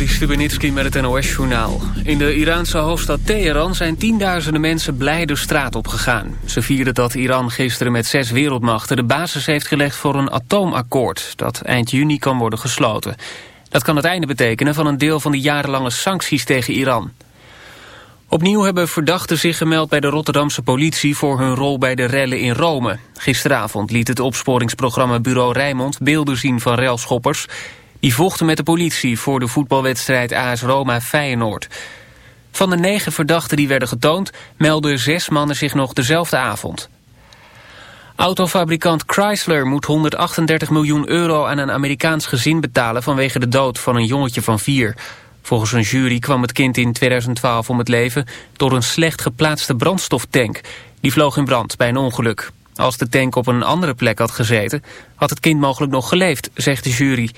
Joris Stubenitski met het NOS-journaal. In de Iraanse hoofdstad Teheran zijn tienduizenden mensen blij de straat opgegaan. Ze vierden dat Iran gisteren met zes wereldmachten de basis heeft gelegd voor een atoomakkoord... dat eind juni kan worden gesloten. Dat kan het einde betekenen van een deel van de jarenlange sancties tegen Iran. Opnieuw hebben verdachten zich gemeld bij de Rotterdamse politie... voor hun rol bij de rellen in Rome. Gisteravond liet het opsporingsprogramma Bureau Rijmond beelden zien van relschoppers... Die vochten met de politie voor de voetbalwedstrijd AS Roma-Feyenoord. Van de negen verdachten die werden getoond... melden zes mannen zich nog dezelfde avond. Autofabrikant Chrysler moet 138 miljoen euro aan een Amerikaans gezin betalen... vanwege de dood van een jongetje van vier. Volgens een jury kwam het kind in 2012 om het leven... door een slecht geplaatste brandstoftank. Die vloog in brand bij een ongeluk. Als de tank op een andere plek had gezeten... had het kind mogelijk nog geleefd, zegt de jury...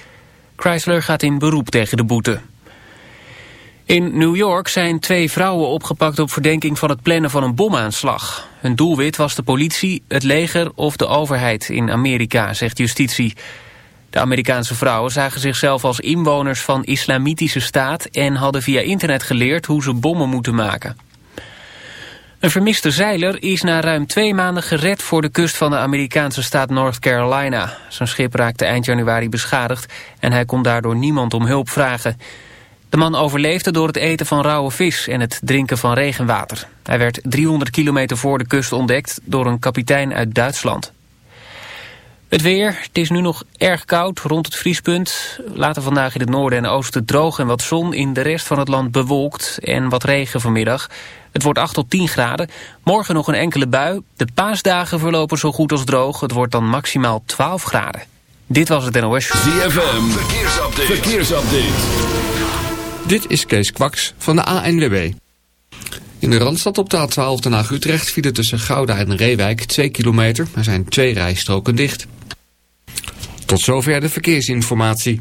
Chrysler gaat in beroep tegen de boete. In New York zijn twee vrouwen opgepakt op verdenking van het plannen van een bomaanslag. Hun doelwit was de politie, het leger of de overheid in Amerika, zegt justitie. De Amerikaanse vrouwen zagen zichzelf als inwoners van islamitische staat... en hadden via internet geleerd hoe ze bommen moeten maken. Een vermiste zeiler is na ruim twee maanden gered voor de kust van de Amerikaanse staat North Carolina. Zijn schip raakte eind januari beschadigd en hij kon daardoor niemand om hulp vragen. De man overleefde door het eten van rauwe vis en het drinken van regenwater. Hij werd 300 kilometer voor de kust ontdekt door een kapitein uit Duitsland. Het weer, het is nu nog erg koud rond het vriespunt. Later vandaag in het noorden en oosten droog en wat zon. In de rest van het land bewolkt en wat regen vanmiddag. Het wordt 8 tot 10 graden. Morgen nog een enkele bui. De paasdagen verlopen zo goed als droog. Het wordt dan maximaal 12 graden. Dit was het NOS ZFM, verkeersupdate. verkeersupdate. Dit is Kees Kwaks van de ANWB. In de Randstad op de A12 Den Haag-Utrecht vielen tussen Gouda en Reewijk 2 kilometer. Er zijn twee rijstroken dicht. Tot zover de verkeersinformatie.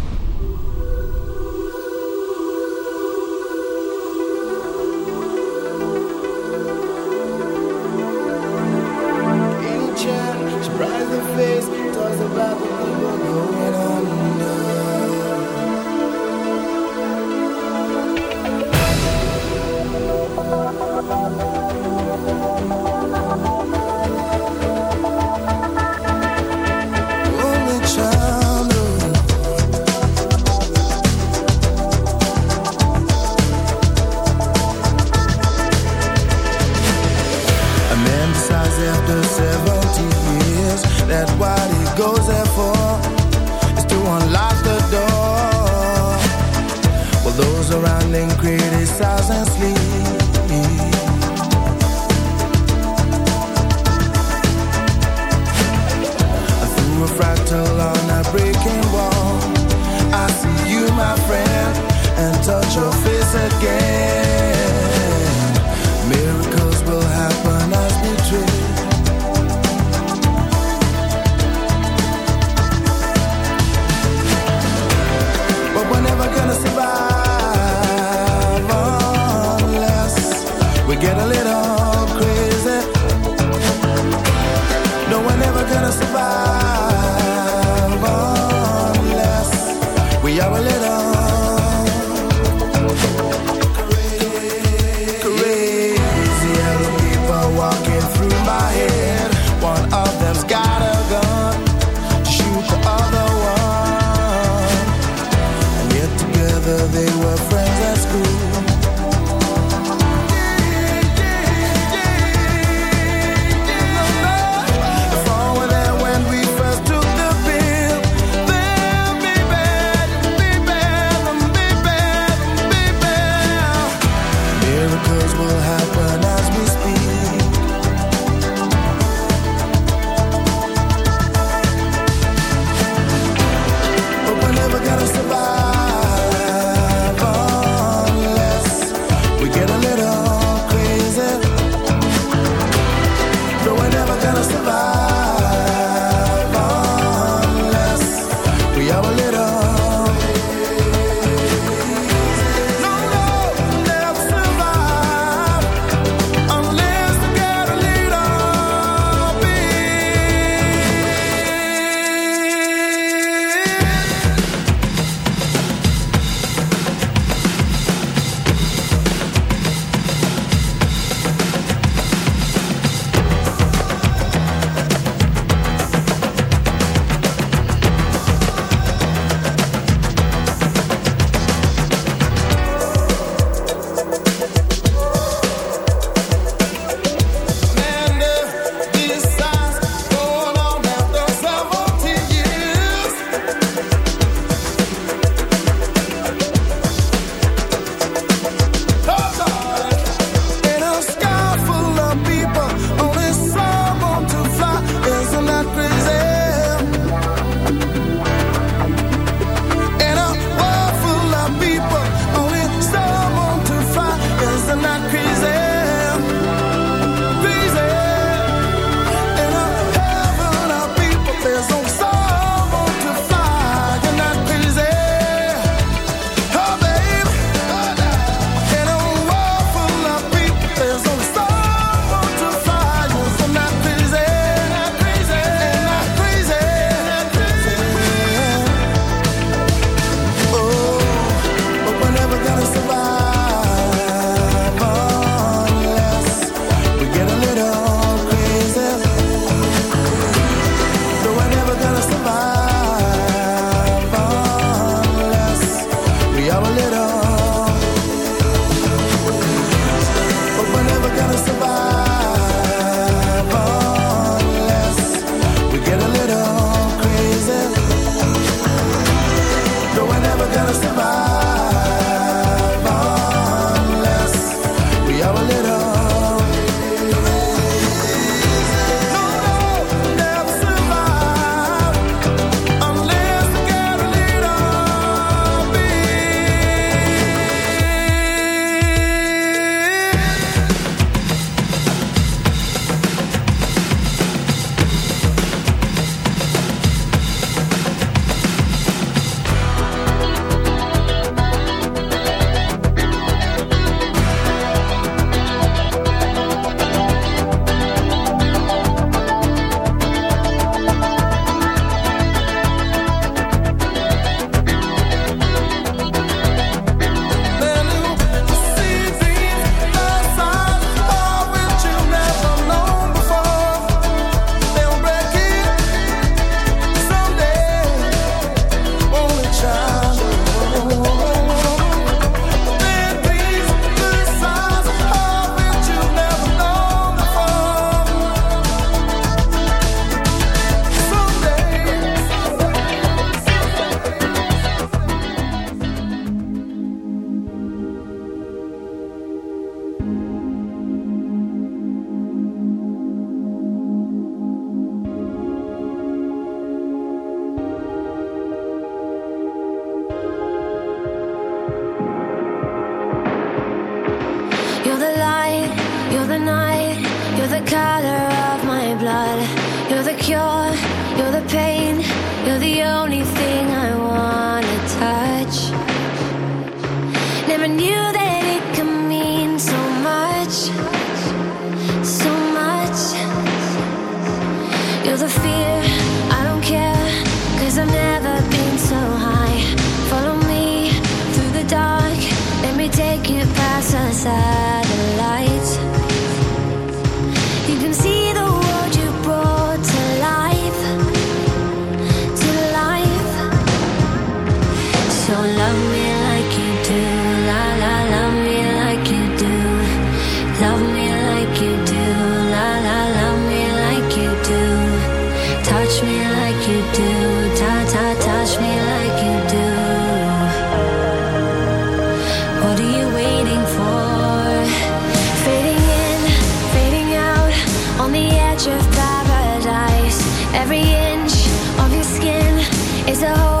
It's a whole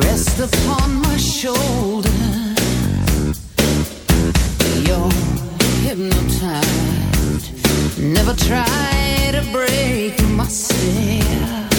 Rest upon my shoulder. You're hypnotized. Never try to break my myself.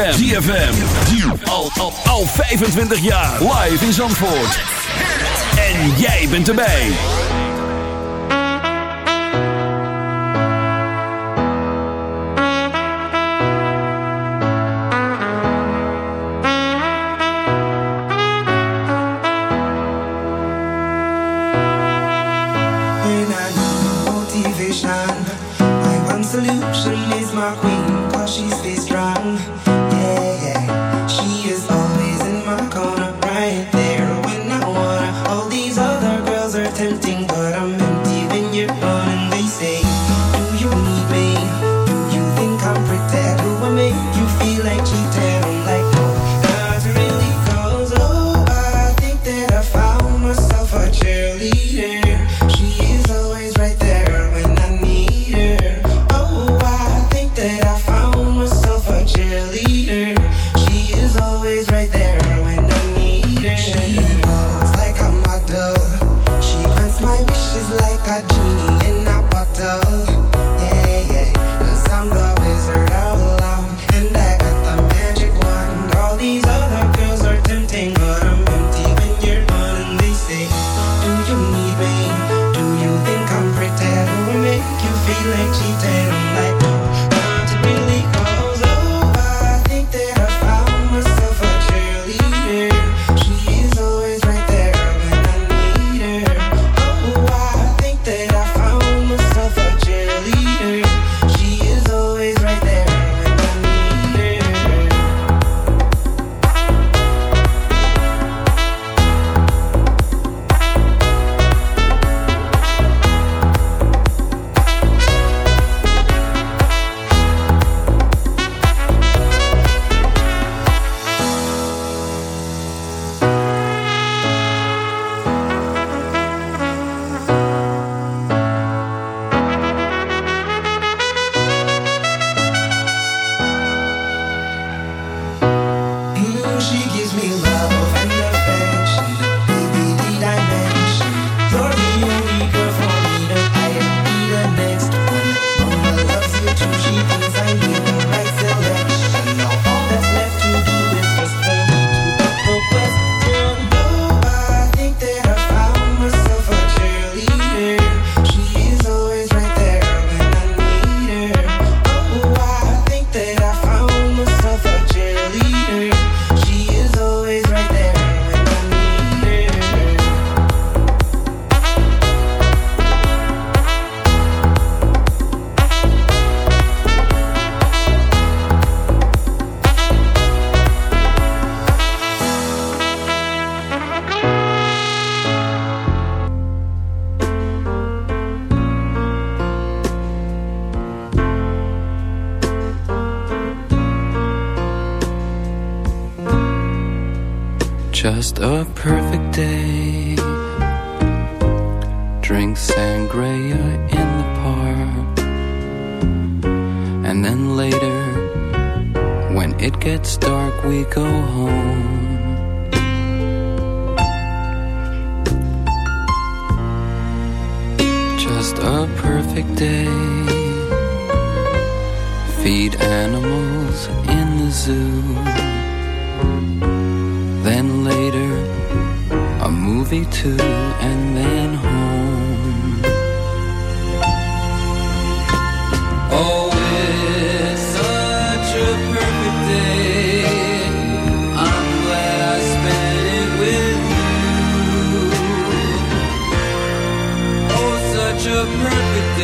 ZFM. ZFM. Al, al, al 25 jaar. Live in Zandvoort. En jij bent erbij. solution is my queen, cause she stays strong.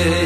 day.